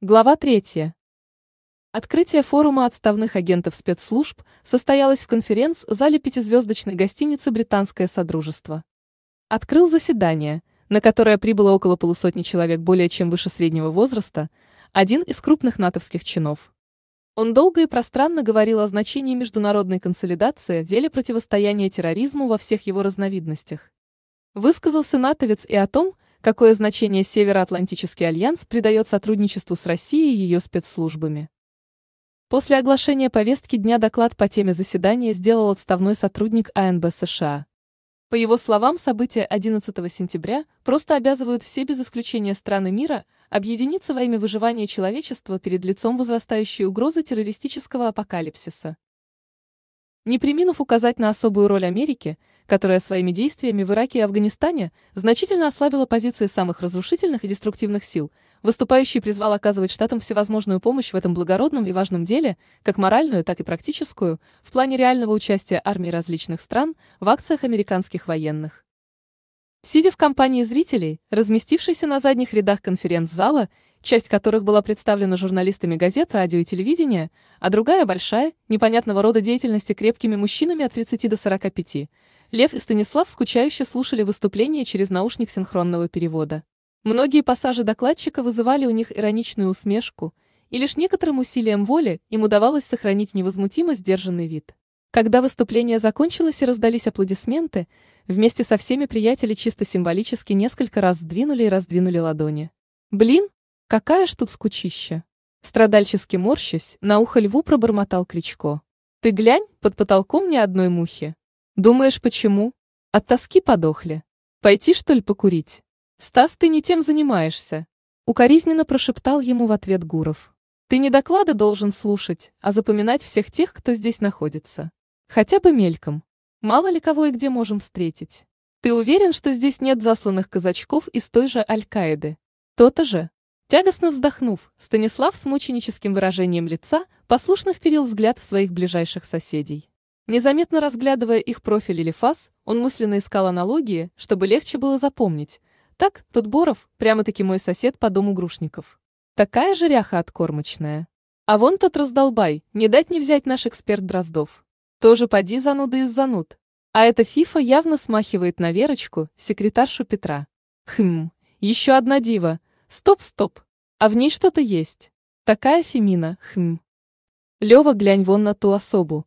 Глава 3. Открытие форума отставных агентов спецслужб состоялось в конференц-зале пятизвездочной гостиницы «Британское Содружество». Открыл заседание, на которое прибыло около полусотни человек более чем выше среднего возраста, один из крупных натовских чинов. Он долго и пространно говорил о значении международной консолидации в деле противостояния терроризму во всех его разновидностях. Высказался натовец и о том, какое значение Североатлантический альянс придает сотрудничеству с Россией и ее спецслужбами. После оглашения повестки дня доклад по теме заседания сделал отставной сотрудник АНБ США. По его словам, события 11 сентября просто обязывают все без исключения страны мира объединиться во имя выживания человечества перед лицом возрастающей угрозы террористического апокалипсиса. Не приминув указать на особую роль Америки, которая своими действиями в Ираке и Афганистане значительно ослабила позиции самых разрушительных и деструктивных сил, выступающий призвал оказывать штатам всевозможную помощь в этом благородном и важном деле, как моральную, так и практическую, в плане реального участия армий различных стран в акциях американских военных. Сидя в компании зрителей, разместившейся на задних рядах конференц-зала, часть которых была представлена журналистами газет, радио и телевидения, а другая большая, непонятного рода деятельности крепкими мужчинами от 30 до 45, Лев и Станислав скучающе слушали выступление через наушник синхронного перевода. Многие пассажи докладчика вызывали у них ироничную усмешку, и лишь некоторым усилием воли им удавалось сохранить невозмутимо сдержанный вид. Когда выступление закончилось и раздались аплодисменты, вместе со всеми приятели чисто символически несколько раз сдвинули и раздвинули ладони. «Блин, какая ж тут скучища!» Страдальчески морщась, на ухо льву пробормотал Кричко. «Ты глянь, под потолком ни одной мухи!» Думаешь, почему? От тоски подохли. Пойти, что ли, покурить? Стас, ты не тем занимаешься. Укоризненно прошептал ему в ответ Гуров. Ты не доклады должен слушать, а запоминать всех тех, кто здесь находится. Хотя бы мельком. Мало ли кого и где можем встретить. Ты уверен, что здесь нет засланных казачков из той же Аль-Каиды? То-то же. Тягостно вздохнув, Станислав с мученическим выражением лица послушно вперил взгляд в своих ближайших соседей. Незаметно разглядывая их профиль или фас, он мысленно искал аналогии, чтобы легче было запомнить. Так, тот Боров, прямо-таки мой сосед по дому Грушников. Такая же ряха откормочная. А вон тот раздолбай, не дать не взять наш эксперт Дроздов. Тоже поди зануда из зануд. А эта фифа явно смахивает на Верочку, секретаршу Петра. Хм, еще одна дива. Стоп-стоп. А в ней что-то есть. Такая Фемина, хм. Лева, глянь вон на ту особу.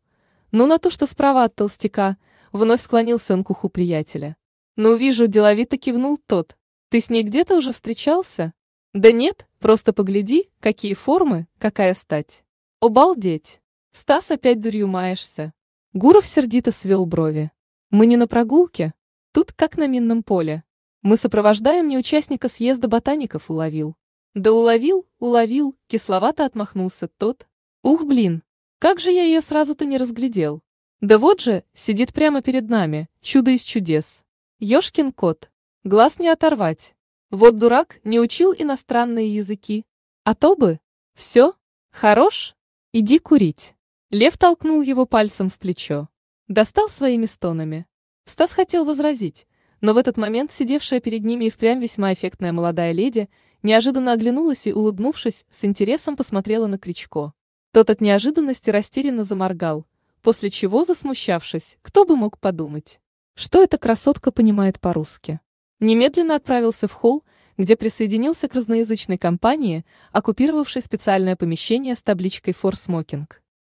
Ну на то, что справа от толстяка, вновь склонился он к уху приятеля. Ну вижу, деловито кивнул тот. Ты с ней где-то уже встречался? Да нет, просто погляди, какие формы, какая стать. Обалдеть. Стас опять дурью маешься. Гуров сердито свел брови. Мы не на прогулке, тут как на минном поле. Мы сопровождаем не участника съезда ботаников уловил. Да уловил, уловил, кисловато отмахнулся тот. Ух, блин, как же я ее сразу-то не разглядел? Да вот же, сидит прямо перед нами, чудо из чудес. Ёшкин кот. Глаз не оторвать. Вот дурак, не учил иностранные языки. А то бы. Все? Хорош? Иди курить. Лев толкнул его пальцем в плечо. Достал своими стонами. Стас хотел возразить, но в этот момент сидевшая перед ними и впрямь весьма эффектная молодая леди неожиданно оглянулась и, улыбнувшись, с интересом посмотрела на Кричко. Тот от неожиданности растерянно заморгал, после чего, засмущавшись, кто бы мог подумать, что эта красотка понимает по-русски. Немедленно отправился в холл, где присоединился к разноязычной компании, оккупировавшей специальное помещение с табличкой «For Smoking».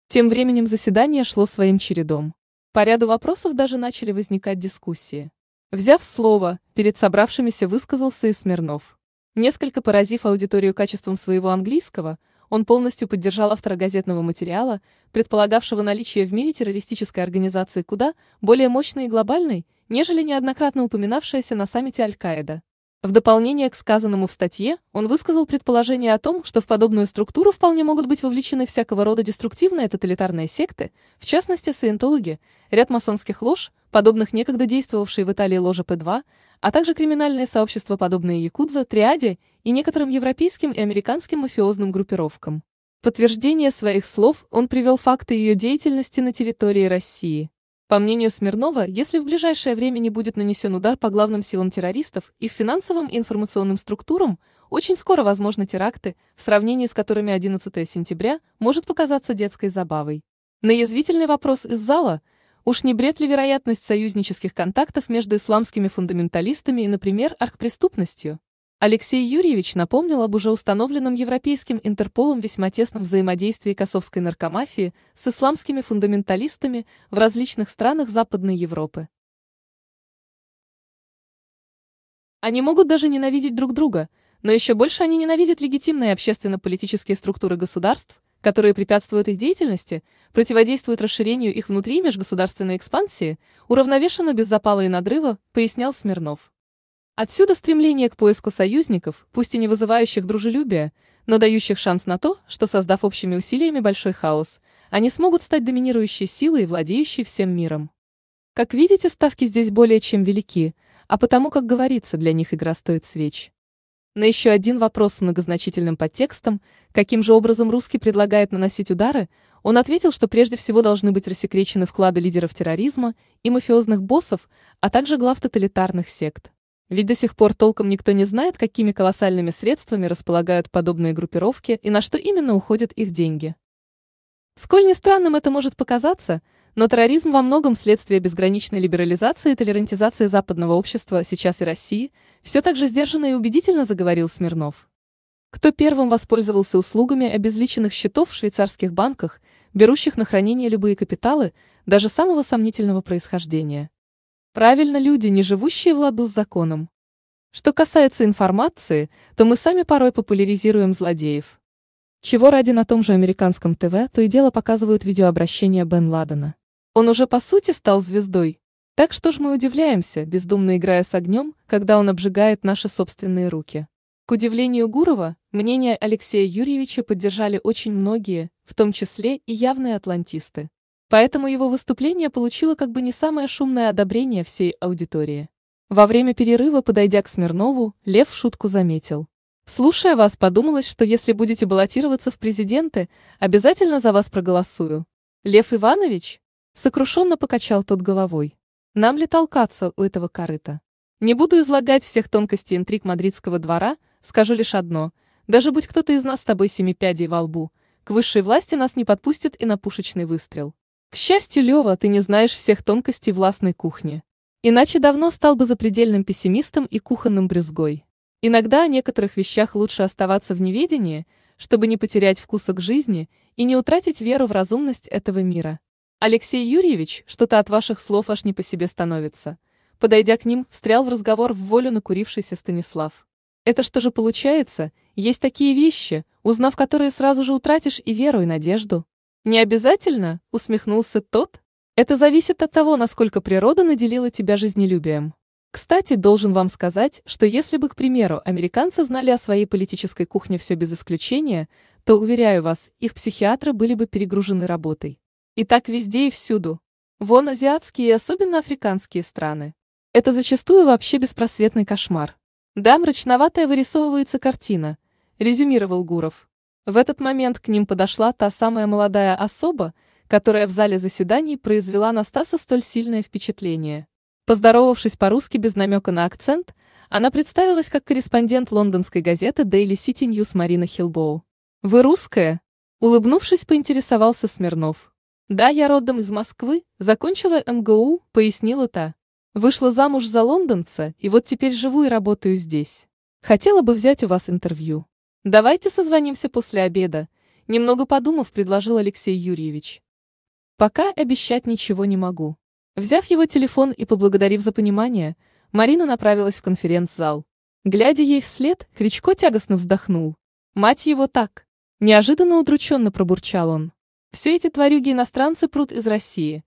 Тем временем заседание шло своим чередом. По ряду вопросов даже начали возникать дискуссии. Взяв слово, перед собравшимися высказался и Смирнов. Несколько поразив аудиторию качеством своего английского, он полностью поддержал автора газетного материала, предполагавшего наличие в мире террористической организации куда более мощной и глобальной, нежели неоднократно упоминавшаяся на саммите Аль-Каида. В дополнение к сказанному в статье, он высказал предположение о том, что в подобную структуру вполне могут быть вовлечены всякого рода деструктивные тоталитарные секты, в частности саентологи, ряд масонских лож, подобных некогда действовавшей в Италии ложа П2, а также криминальные сообщества, подобные Якудза, Триаде и некоторым европейским и американским мафиозным группировкам. В подтверждение своих слов он привел факты ее деятельности на территории России. По мнению Смирнова, если в ближайшее время не будет нанесен удар по главным силам террористов, их финансовым и информационным структурам, очень скоро возможны теракты, в сравнении с которыми 11 сентября может показаться детской забавой. На язвительный вопрос из зала – Уж не бред ли вероятность союзнических контактов между исламскими фундаменталистами и, например, архпреступностью? Алексей Юрьевич напомнил об уже установленном Европейским Интерполом весьма тесном взаимодействии косовской наркомафии с исламскими фундаменталистами в различных странах Западной Европы. Они могут даже ненавидеть друг друга, но еще больше они ненавидят легитимные общественно-политические структуры государств, которые препятствуют их деятельности, противодействуют расширению их внутри межгосударственной экспансии, уравновешенно без запала и надрыва, пояснял Смирнов. Отсюда стремление к поиску союзников, пусть и не вызывающих дружелюбия, но дающих шанс на то, что, создав общими усилиями большой хаос, они смогут стать доминирующей силой и владеющей всем миром. Как видите, ставки здесь более чем велики, а потому, как говорится, для них игра стоит свеч. На еще один вопрос с многозначительным подтекстом, каким же образом русский предлагает наносить удары, он ответил, что прежде всего должны быть рассекречены вклады лидеров терроризма и мафиозных боссов, а также глав тоталитарных сект. Ведь до сих пор толком никто не знает, какими колоссальными средствами располагают подобные группировки и на что именно уходят их деньги. Сколь ни странным это может показаться – но терроризм во многом следствие безграничной либерализации и толерантизации западного общества сейчас и России, все так же сдержанно и убедительно заговорил Смирнов. Кто первым воспользовался услугами обезличенных счетов в швейцарских банках, берущих на хранение любые капиталы, даже самого сомнительного происхождения? Правильно люди, не живущие в ладу с законом. Что касается информации, то мы сами порой популяризируем злодеев. Чего ради на том же американском ТВ то и дело показывают видеообращение Бен Ладена. Он уже по сути стал звездой. Так что ж мы удивляемся, бездумно играя с огнем, когда он обжигает наши собственные руки. К удивлению Гурова, мнение Алексея Юрьевича поддержали очень многие, в том числе и явные атлантисты. Поэтому его выступление получило как бы не самое шумное одобрение всей аудитории. Во время перерыва, подойдя к Смирнову, Лев в шутку заметил. Слушая вас, подумалось, что если будете баллотироваться в президенты, обязательно за вас проголосую. Лев Иванович, Сокрушенно покачал тот головой. Нам ли толкаться у этого корыта? Не буду излагать всех тонкостей интриг мадридского двора, скажу лишь одно. Даже будь кто-то из нас с тобой семи пядей во лбу, к высшей власти нас не подпустит и на пушечный выстрел. К счастью, Лева, ты не знаешь всех тонкостей властной кухни. Иначе давно стал бы запредельным пессимистом и кухонным брюзгой. Иногда о некоторых вещах лучше оставаться в неведении, чтобы не потерять вкуса к жизни и не утратить веру в разумность этого мира. Алексей Юрьевич, что-то от ваших слов аж не по себе становится. Подойдя к ним, встрял в разговор в волю накурившийся Станислав. Это что же получается, есть такие вещи, узнав которые сразу же утратишь и веру, и надежду? Не обязательно, усмехнулся тот. Это зависит от того, насколько природа наделила тебя жизнелюбием. Кстати, должен вам сказать, что если бы, к примеру, американцы знали о своей политической кухне все без исключения, то, уверяю вас, их психиатры были бы перегружены работой. И так везде и всюду. Вон азиатские и особенно африканские страны. Это зачастую вообще беспросветный кошмар. Да, мрачноватая вырисовывается картина, резюмировал Гуров. В этот момент к ним подошла та самая молодая особа, которая в зале заседаний произвела на Стаса столь сильное впечатление. Поздоровавшись по-русски без намека на акцент, она представилась как корреспондент лондонской газеты Daily City News Марина Хилбоу. «Вы русская?» Улыбнувшись, поинтересовался Смирнов. Да, я родом из Москвы, закончила МГУ, пояснила та. Вышла замуж за лондонца, и вот теперь живу и работаю здесь. Хотела бы взять у вас интервью. Давайте созвонимся после обеда. Немного подумав, предложил Алексей Юрьевич. Пока обещать ничего не могу. Взяв его телефон и поблагодарив за понимание, Марина направилась в конференц-зал. Глядя ей вслед, Кричко тягостно вздохнул. Мать его так. Неожиданно удрученно пробурчал он. Все эти тварюги-иностранцы прут из России.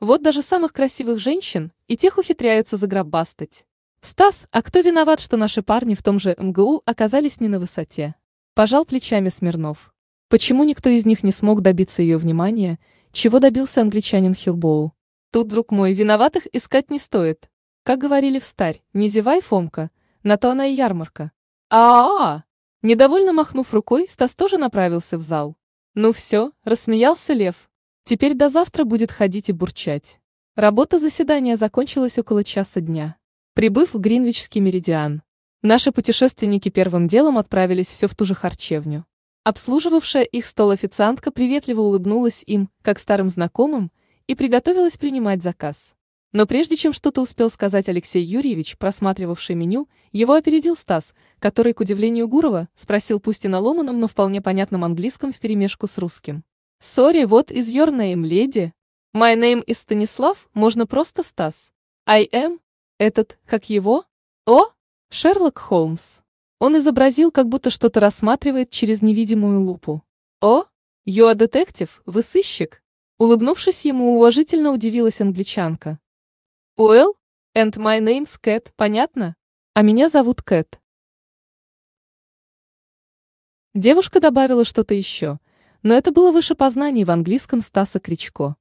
Вот даже самых красивых женщин, и тех ухитряются заграбастать. Стас, а кто виноват, что наши парни в том же МГУ оказались не на высоте? Пожал плечами Смирнов. Почему никто из них не смог добиться ее внимания, чего добился англичанин Хилбоу? Тут, друг мой, виноватых искать не стоит. Как говорили в старь, не зевай, Фомка, на то она и ярмарка. А-а-а! Недовольно махнув рукой, Стас тоже направился в зал. Ну все, рассмеялся Лев. Теперь до завтра будет ходить и бурчать. Работа заседания закончилась около часа дня. Прибыв в Гринвичский меридиан, наши путешественники первым делом отправились все в ту же харчевню. Обслуживавшая их стол официантка приветливо улыбнулась им, как старым знакомым, и приготовилась принимать заказ. Но прежде чем что-то успел сказать Алексей Юрьевич, просматривавший меню, его опередил Стас, который, к удивлению Гурова, спросил пусть и на ломаном, но вполне понятном английском вперемешку с русским. «Sorry, what is your name, lady?» My name is Станислав, можно просто Стас. I am? Этот, как его? О? Шерлок Холмс. Он изобразил, как будто что-то рассматривает через невидимую лупу. О? Are detective, вы сыщик? Улыбнувшись ему, уважительно удивилась англичанка. Well, and my name's Кэт, понятно? А меня зовут Кэт. Девушка добавила что-то еще, но это было выше познаний в английском Стаса Кричко.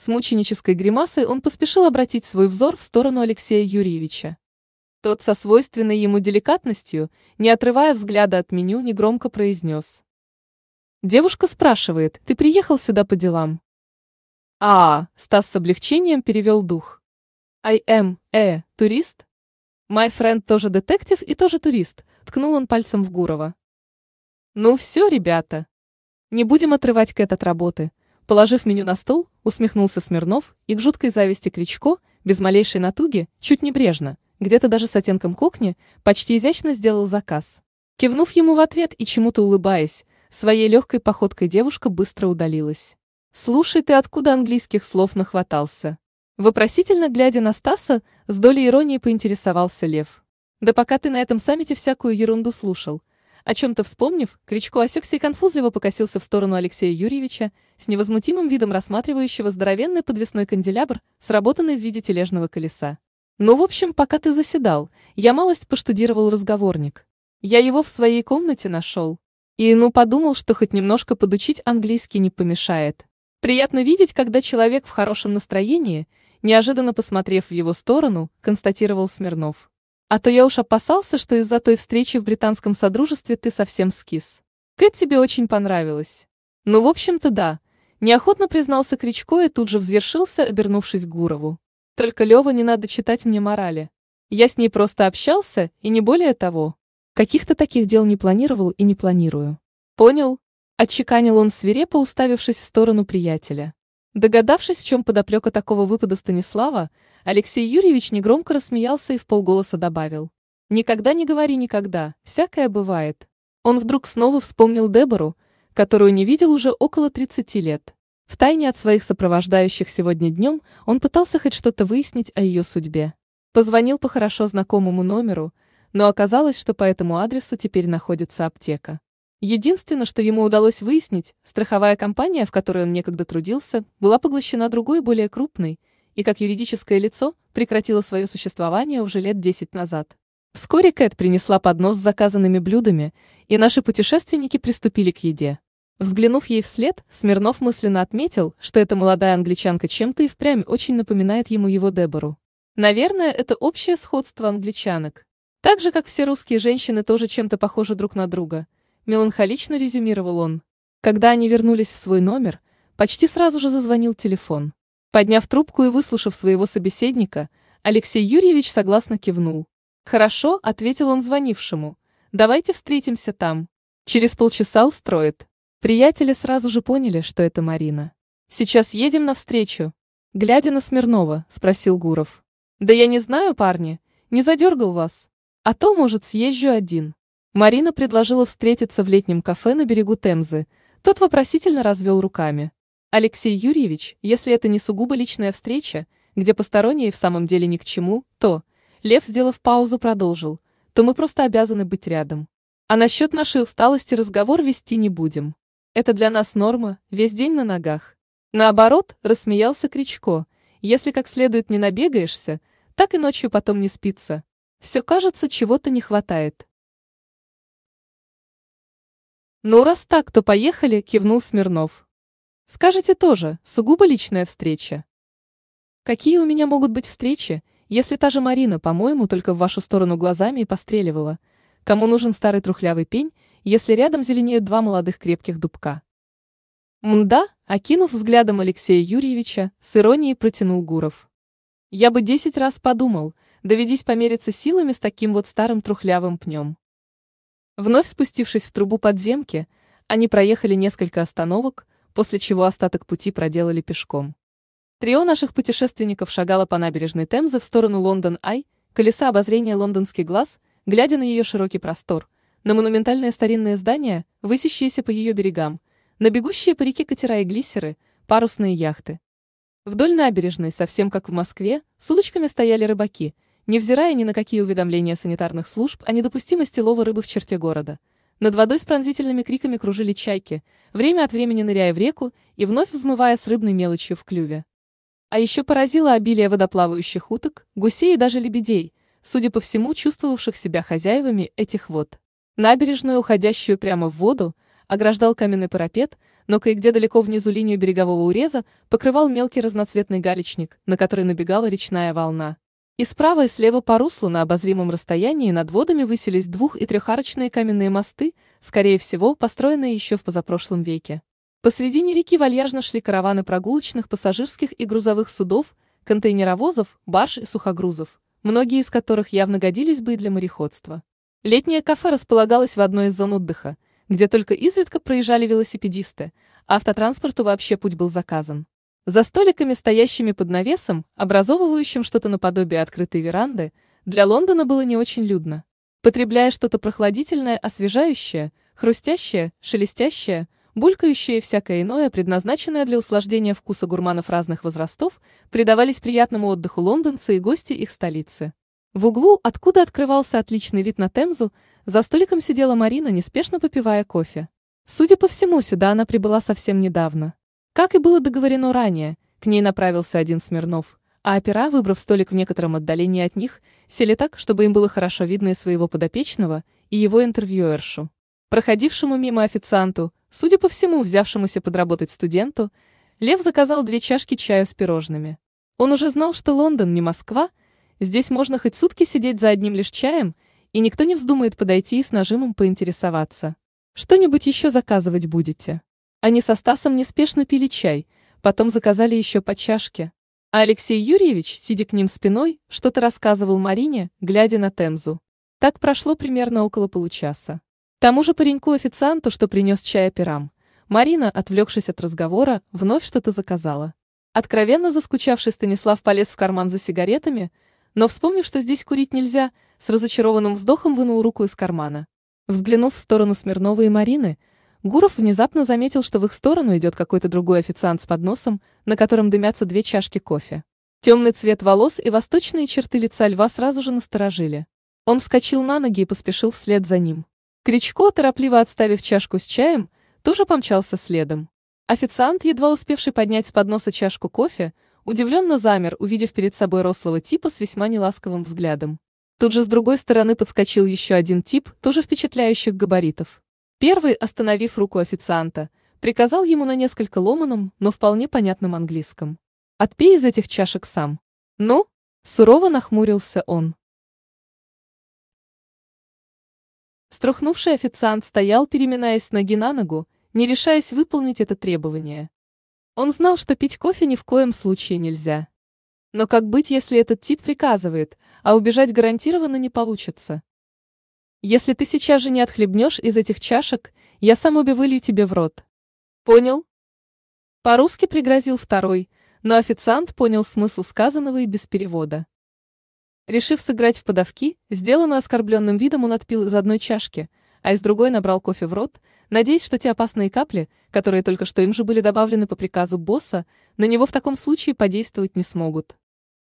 С мученической гримасой он поспешил обратить свой взор в сторону Алексея Юрьевича. Тот со свойственной ему деликатностью, не отрывая взгляда от меню, негромко произнес. Девушка спрашивает, ты приехал сюда по делам? А, Стас с облегчением перевел дух. I am, э, турист? My friend тоже детектив и тоже турист, ткнул он пальцем в Гурова. Ну все, ребята. Не будем отрывать Кэт от работы, Положив меню на стол, усмехнулся Смирнов и к жуткой зависти Кричко, без малейшей натуги, чуть небрежно, где-то даже с оттенком кокни, почти изящно сделал заказ. Кивнув ему в ответ и чему-то улыбаясь, своей легкой походкой девушка быстро удалилась. «Слушай, ты откуда английских слов нахватался?» Вопросительно глядя на Стаса, с долей иронии поинтересовался Лев. «Да пока ты на этом саммите всякую ерунду слушал, о чем-то вспомнив, Кричко осекся и конфузливо покосился в сторону Алексея Юрьевича, с невозмутимым видом рассматривающего здоровенный подвесной канделябр, сработанный в виде тележного колеса. «Ну, в общем, пока ты заседал, я малость поштудировал разговорник. Я его в своей комнате нашел. И, ну, подумал, что хоть немножко подучить английский не помешает. Приятно видеть, когда человек в хорошем настроении, неожиданно посмотрев в его сторону, констатировал Смирнов. А то я уж опасался, что из-за той встречи в британском содружестве ты совсем скис. Кэт тебе очень понравилась. Ну, в общем-то, да. Неохотно признался Кричко и тут же взъершился, обернувшись к Гурову. Только Лева не надо читать мне морали. Я с ней просто общался, и не более того. Каких-то таких дел не планировал и не планирую. Понял? Отчеканил он свирепо, уставившись в сторону приятеля. Догадавшись, в чем подоплека такого выпада Станислава, Алексей Юрьевич негромко рассмеялся и в полголоса добавил. «Никогда не говори никогда, всякое бывает». Он вдруг снова вспомнил Дебору, которую не видел уже около 30 лет. Втайне от своих сопровождающих сегодня днем он пытался хоть что-то выяснить о ее судьбе. Позвонил по хорошо знакомому номеру, но оказалось, что по этому адресу теперь находится аптека. Единственное, что ему удалось выяснить, страховая компания, в которой он некогда трудился, была поглощена другой, более крупной, и как юридическое лицо прекратила свое существование уже лет 10 назад. Вскоре Кэт принесла поднос с заказанными блюдами, и наши путешественники приступили к еде. Взглянув ей вслед, Смирнов мысленно отметил, что эта молодая англичанка чем-то и впрямь очень напоминает ему его Дебору. Наверное, это общее сходство англичанок. Так же, как все русские женщины тоже чем-то похожи друг на друга – меланхолично резюмировал он. Когда они вернулись в свой номер, почти сразу же зазвонил телефон. Подняв трубку и выслушав своего собеседника, Алексей Юрьевич согласно кивнул. «Хорошо», — ответил он звонившему. «Давайте встретимся там. Через полчаса устроит». Приятели сразу же поняли, что это Марина. «Сейчас едем навстречу». Глядя на Смирнова, спросил Гуров. «Да я не знаю, парни, не задергал вас. А то, может, съезжу один». Марина предложила встретиться в летнем кафе на берегу Темзы. Тот вопросительно развел руками. Алексей Юрьевич, если это не сугубо личная встреча, где посторонние в самом деле ни к чему, то, Лев, сделав паузу, продолжил, то мы просто обязаны быть рядом. А насчет нашей усталости разговор вести не будем. Это для нас норма, весь день на ногах. Наоборот, рассмеялся Кричко, если как следует не набегаешься, так и ночью потом не спится. Все кажется, чего-то не хватает. «Ну, раз так, то поехали», – кивнул Смирнов. «Скажите тоже, сугубо личная встреча». «Какие у меня могут быть встречи, если та же Марина, по-моему, только в вашу сторону глазами и постреливала? Кому нужен старый трухлявый пень, если рядом зеленеют два молодых крепких дубка?» Мда, окинув взглядом Алексея Юрьевича, с иронией протянул Гуров. Я бы десять раз подумал, доведись помериться силами с таким вот старым трухлявым пнем. Вновь спустившись в трубу подземки, они проехали несколько остановок, после чего остаток пути проделали пешком. Трио наших путешественников шагало по набережной Темзы в сторону Лондон-Ай, колеса обозрения лондонский глаз, глядя на ее широкий простор, на монументальные старинные здания, высящиеся по ее берегам, на бегущие по реке катера и глиссеры, парусные яхты. Вдоль набережной, совсем как в Москве, с удочками стояли рыбаки, невзирая ни на какие уведомления санитарных служб о недопустимости лова рыбы в черте города. Над водой с пронзительными криками кружили чайки, время от времени ныряя в реку и вновь взмывая с рыбной мелочью в клюве. А еще поразило обилие водоплавающих уток, гусей и даже лебедей, судя по всему, чувствовавших себя хозяевами этих вод. Набережную, уходящую прямо в воду, ограждал каменный парапет, но кое-где далеко внизу линию берегового уреза покрывал мелкий разноцветный галечник, на который набегала речная волна. И справа и слева по руслу на обозримом расстоянии над водами высились двух- и трехарочные каменные мосты, скорее всего, построенные еще в позапрошлом веке. Посредине реки вальяжно шли караваны прогулочных пассажирских и грузовых судов, контейнеровозов, барж и сухогрузов, многие из которых явно годились бы и для мореходства. Летнее кафе располагалось в одной из зон отдыха, где только изредка проезжали велосипедисты, а автотранспорту вообще путь был заказан. За столиками, стоящими под навесом, образовывающим что-то наподобие открытой веранды, для Лондона было не очень людно. Потребляя что-то прохладительное, освежающее, хрустящее, шелестящее, булькающее и всякое иное, предназначенное для услаждения вкуса гурманов разных возрастов, предавались приятному отдыху лондонцы и гости их столицы. В углу, откуда открывался отличный вид на Темзу, за столиком сидела Марина, неспешно попивая кофе. Судя по всему, сюда она прибыла совсем недавно. Как и было договорено ранее, к ней направился один Смирнов, а опера, выбрав столик в некотором отдалении от них, сели так, чтобы им было хорошо видно и своего подопечного, и его интервьюершу. Проходившему мимо официанту, судя по всему, взявшемуся подработать студенту, Лев заказал две чашки чая с пирожными. Он уже знал, что Лондон не Москва, Здесь можно хоть сутки сидеть за одним лишь чаем, и никто не вздумает подойти и с нажимом поинтересоваться. Что-нибудь еще заказывать будете? Они со Стасом неспешно пили чай, потом заказали еще по чашке. А Алексей Юрьевич, сидя к ним спиной, что-то рассказывал Марине, глядя на Темзу. Так прошло примерно около получаса. Тому же пареньку-официанту, что принес чай операм, Марина, отвлекшись от разговора, вновь что-то заказала. Откровенно заскучавший Станислав полез в карман за сигаретами, но, вспомнив, что здесь курить нельзя, с разочарованным вздохом вынул руку из кармана. Взглянув в сторону Смирнова и Марины, Гуров внезапно заметил, что в их сторону идет какой-то другой официант с подносом, на котором дымятся две чашки кофе. Темный цвет волос и восточные черты лица льва сразу же насторожили. Он вскочил на ноги и поспешил вслед за ним. Кричко, торопливо отставив чашку с чаем, тоже помчался следом. Официант, едва успевший поднять с подноса чашку кофе, удивленно замер, увидев перед собой рослого типа с весьма неласковым взглядом. Тут же с другой стороны подскочил еще один тип, тоже впечатляющих габаритов. Первый, остановив руку официанта, приказал ему на несколько ломаном, но вполне понятном английском. «Отпей из этих чашек сам». «Ну?» – сурово нахмурился он. Струхнувший официант стоял, переминаясь ноги на ногу, не решаясь выполнить это требование. Он знал, что пить кофе ни в коем случае нельзя. Но как быть, если этот тип приказывает, а убежать гарантированно не получится? Если ты сейчас же не отхлебнешь из этих чашек, я сам обе вылью тебе в рот. Понял? По-русски пригрозил второй, но официант понял смысл сказанного и без перевода. Решив сыграть в подавки, сделанную оскорбленным видом он отпил из одной чашки, а из другой набрал кофе в рот, надеясь, что те опасные капли, которые только что им же были добавлены по приказу босса, на него в таком случае подействовать не смогут.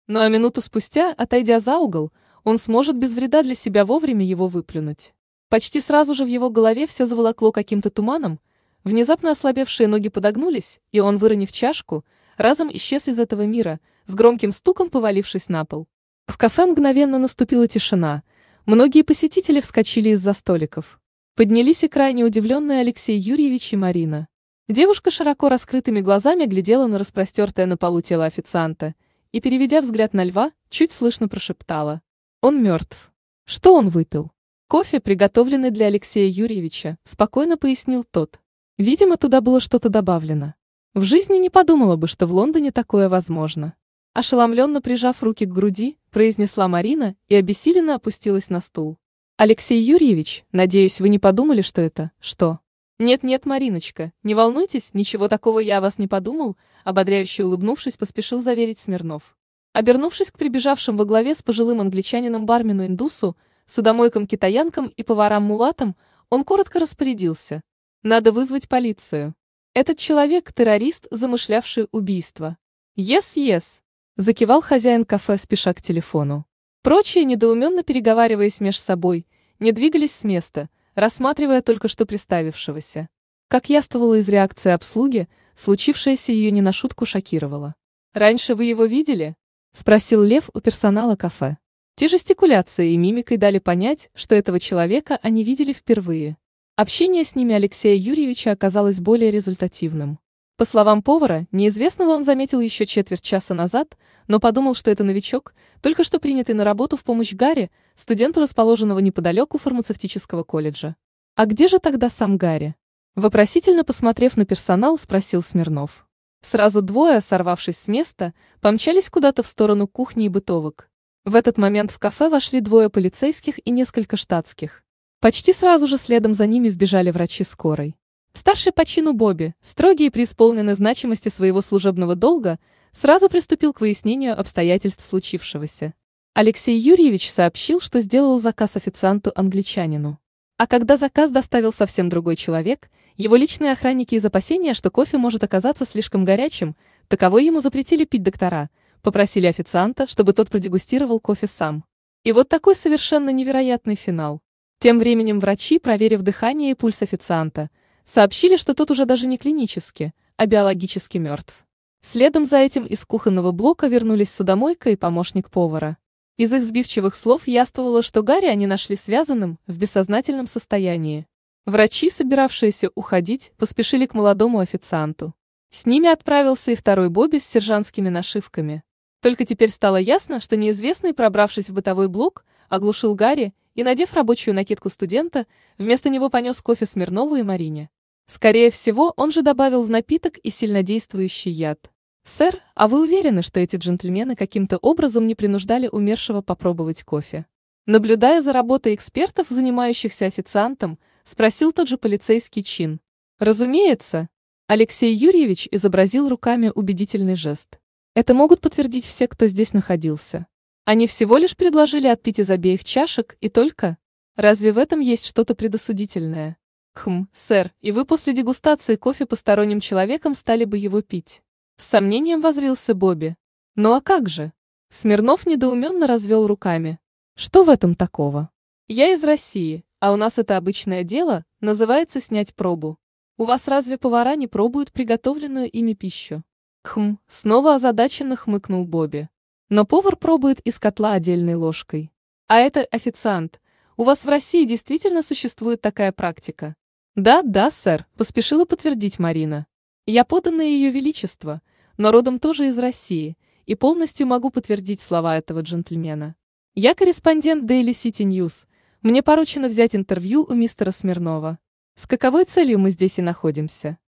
Ну а минуту спустя, отойдя за угол, он сможет без вреда для себя вовремя его выплюнуть. Почти сразу же в его голове все заволокло каким-то туманом, внезапно ослабевшие ноги подогнулись, и он, выронив чашку, разом исчез из этого мира, с громким стуком повалившись на пол. В кафе мгновенно наступила тишина – Многие посетители вскочили из-за столиков. Поднялись и крайне удивленные Алексей Юрьевич и Марина. Девушка широко раскрытыми глазами глядела на распростертое на полу тело официанта и, переведя взгляд на льва, чуть слышно прошептала. Он мертв. Что он выпил? Кофе, приготовленный для Алексея Юрьевича, спокойно пояснил тот. Видимо, туда было что-то добавлено. В жизни не подумала бы, что в Лондоне такое возможно. Ошеломленно прижав руки к груди, произнесла Марина и обессиленно опустилась на стул. Алексей Юрьевич, надеюсь, вы не подумали, что это, что? Нет-нет, Мариночка, не волнуйтесь, ничего такого я о вас не подумал, ободряюще улыбнувшись, поспешил заверить Смирнов. Обернувшись к прибежавшим во главе с пожилым англичанином бармену индусу, судомойкам-китаянкам и поварам-мулатам, он коротко распорядился. Надо вызвать полицию. Этот человек – террорист, замышлявший убийство. «Ес-ес», yes, yes, закивал хозяин кафе, спеша к телефону. Прочие, недоуменно переговариваясь меж собой, не двигались с места, рассматривая только что приставившегося. Как яствовало из реакции обслуги, случившееся ее не на шутку шокировало. «Раньше вы его видели?» – спросил Лев у персонала кафе. Те жестикуляции и мимикой дали понять, что этого человека они видели впервые. Общение с ними Алексея Юрьевича оказалось более результативным. По словам повара, неизвестного он заметил еще четверть часа назад, но подумал, что это новичок, только что принятый на работу в помощь Гарри, студенту расположенного неподалеку фармацевтического колледжа. А где же тогда сам Гарри? Вопросительно посмотрев на персонал, спросил Смирнов. Сразу двое, сорвавшись с места, помчались куда-то в сторону кухни и бытовок. В этот момент в кафе вошли двое полицейских и несколько штатских. Почти сразу же следом за ними вбежали врачи скорой. Старший по чину Бобби, строгий и преисполненный значимости своего служебного долга, сразу приступил к выяснению обстоятельств случившегося. Алексей Юрьевич сообщил, что сделал заказ официанту-англичанину. А когда заказ доставил совсем другой человек, его личные охранники из опасения, что кофе может оказаться слишком горячим, таковой ему запретили пить доктора, попросили официанта, чтобы тот продегустировал кофе сам. И вот такой совершенно невероятный финал. Тем временем врачи, проверив дыхание и пульс официанта, Сообщили, что тот уже даже не клинически, а биологически мертв. Следом за этим из кухонного блока вернулись судомойка и помощник повара. Из их сбивчивых слов яствовало, что Гарри они нашли связанным, в бессознательном состоянии. Врачи, собиравшиеся уходить, поспешили к молодому официанту. С ними отправился и второй Бобби с сержантскими нашивками. Только теперь стало ясно, что неизвестный, пробравшись в бытовой блок, оглушил Гарри и, надев рабочую накидку студента, вместо него понес кофе Смирнову и Марине. Скорее всего, он же добавил в напиток и сильнодействующий яд. «Сэр, а вы уверены, что эти джентльмены каким-то образом не принуждали умершего попробовать кофе?» Наблюдая за работой экспертов, занимающихся официантом, спросил тот же полицейский чин. «Разумеется». Алексей Юрьевич изобразил руками убедительный жест. «Это могут подтвердить все, кто здесь находился. Они всего лишь предложили отпить из обеих чашек, и только... Разве в этом есть что-то предосудительное?» Хм, сэр, и вы после дегустации кофе посторонним человеком стали бы его пить? С сомнением возрился Бобби. Ну а как же? Смирнов недоуменно развел руками. Что в этом такого? Я из России, а у нас это обычное дело, называется снять пробу. У вас разве повара не пробуют приготовленную ими пищу? Хм, снова озадаченно хмыкнул Бобби. Но повар пробует из котла отдельной ложкой. А это официант. У вас в России действительно существует такая практика? «Да, да, сэр», – поспешила подтвердить Марина. «Я поданная Ее Величество, но родом тоже из России, и полностью могу подтвердить слова этого джентльмена. Я корреспондент Daily City News. Мне поручено взять интервью у мистера Смирнова. С каковой целью мы здесь и находимся?»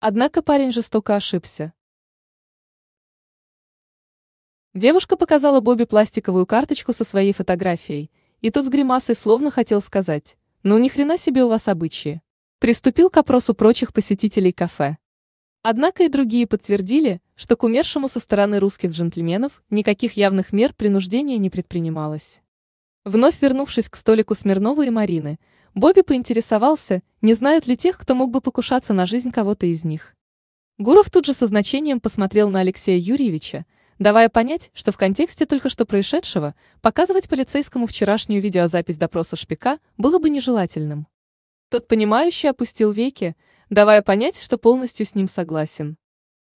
Однако парень жестоко ошибся. Девушка показала Бобби пластиковую карточку со своей фотографией, и тот с гримасой словно хотел сказать, «Ну ни хрена себе у вас обычаи». Приступил к опросу прочих посетителей кафе. Однако и другие подтвердили, что к умершему со стороны русских джентльменов никаких явных мер принуждения не предпринималось. Вновь вернувшись к столику Смирнова и Марины, Бобби поинтересовался, не знают ли тех, кто мог бы покушаться на жизнь кого-то из них. Гуров тут же со значением посмотрел на Алексея Юрьевича, давая понять, что в контексте только что происшедшего показывать полицейскому вчерашнюю видеозапись допроса Шпика было бы нежелательным. Тот понимающе опустил веки, давая понять, что полностью с ним согласен.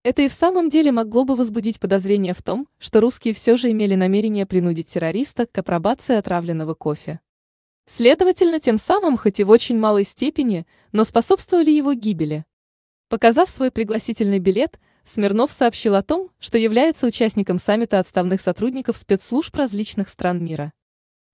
Это и в самом деле могло бы возбудить подозрение в том, что русские все же имели намерение принудить террориста к апробации отравленного кофе. Следовательно, тем самым, хоть и в очень малой степени, но способствовали его гибели. Показав свой пригласительный билет, Смирнов сообщил о том, что является участником саммита отставных сотрудников спецслужб различных стран мира.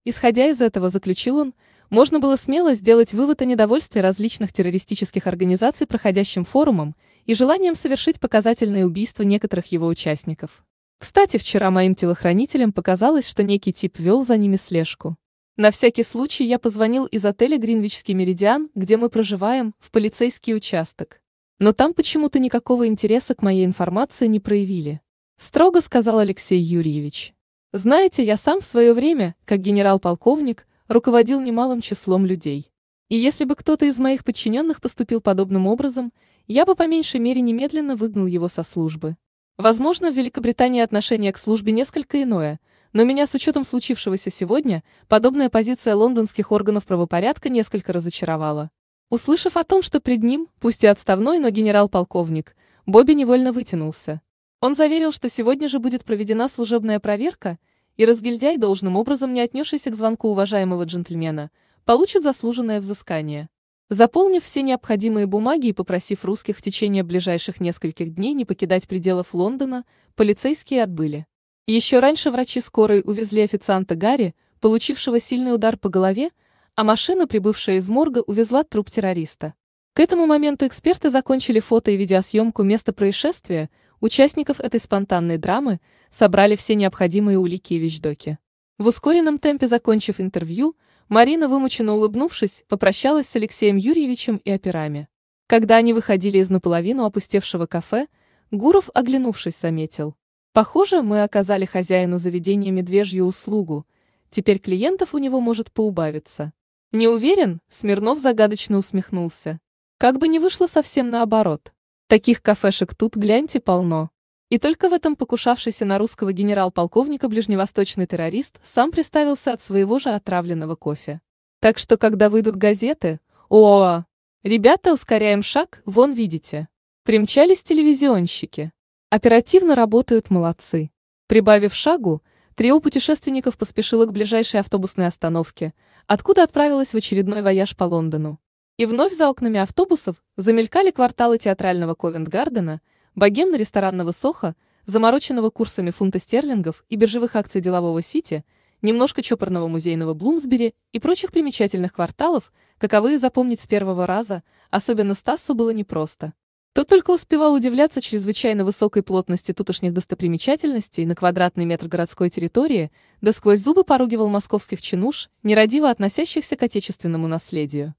Исходя из этого, заключил он, можно было смело сделать вывод о недовольстве различных террористических организаций проходящим форумом и желанием совершить показательные убийства некоторых его участников. Кстати, вчера моим телохранителям показалось, что некий тип вел за ними слежку. На всякий случай я позвонил из отеля «Гринвичский Меридиан», где мы проживаем, в полицейский участок. Но там почему-то никакого интереса к моей информации не проявили. Строго сказал Алексей Юрьевич. Знаете, я сам в свое время, как генерал-полковник, руководил немалым числом людей. И если бы кто-то из моих подчиненных поступил подобным образом, я бы по меньшей мере немедленно выгнал его со службы. Возможно, в Великобритании отношение к службе несколько иное – но меня с учетом случившегося сегодня, подобная позиция лондонских органов правопорядка несколько разочаровала. Услышав о том, что пред ним, пусть и отставной, но генерал-полковник, Бобби невольно вытянулся. Он заверил, что сегодня же будет проведена служебная проверка, и разгильдяй, должным образом не отнесшийся к звонку уважаемого джентльмена, получит заслуженное взыскание. Заполнив все необходимые бумаги и попросив русских в течение ближайших нескольких дней не покидать пределов Лондона, полицейские отбыли. Еще раньше врачи скорой увезли официанта Гарри, получившего сильный удар по голове, а машина, прибывшая из морга, увезла труп террориста. К этому моменту эксперты закончили фото и видеосъемку места происшествия, участников этой спонтанной драмы собрали все необходимые улики и вещдоки. В ускоренном темпе закончив интервью, Марина, вымученно улыбнувшись, попрощалась с Алексеем Юрьевичем и операми. Когда они выходили из наполовину опустевшего кафе, Гуров, оглянувшись, заметил. Похоже, мы оказали хозяину заведения медвежью услугу. Теперь клиентов у него может поубавиться. Не уверен, Смирнов загадочно усмехнулся. Как бы не вышло совсем наоборот. Таких кафешек тут, гляньте, полно. И только в этом покушавшийся на русского генерал-полковника ближневосточный террорист сам приставился от своего же отравленного кофе. Так что, когда выйдут газеты, о, ребята, ускоряем шаг, вон видите. Примчались телевизионщики. Оперативно работают молодцы. Прибавив шагу, трио путешественников поспешило к ближайшей автобусной остановке, откуда отправилась в очередной вояж по Лондону. И вновь за окнами автобусов замелькали кварталы театрального Ковент-Гардена, богемно-ресторанного Сохо, замороченного курсами фунта стерлингов и биржевых акций делового Сити, немножко чопорного музейного Блумсбери и прочих примечательных кварталов, каковые запомнить с первого раза, особенно Стассу было непросто. Тот только успевал удивляться чрезвычайно высокой плотности тутошних достопримечательностей на квадратный метр городской территории, да сквозь зубы поругивал московских чинуш, нерадиво относящихся к отечественному наследию.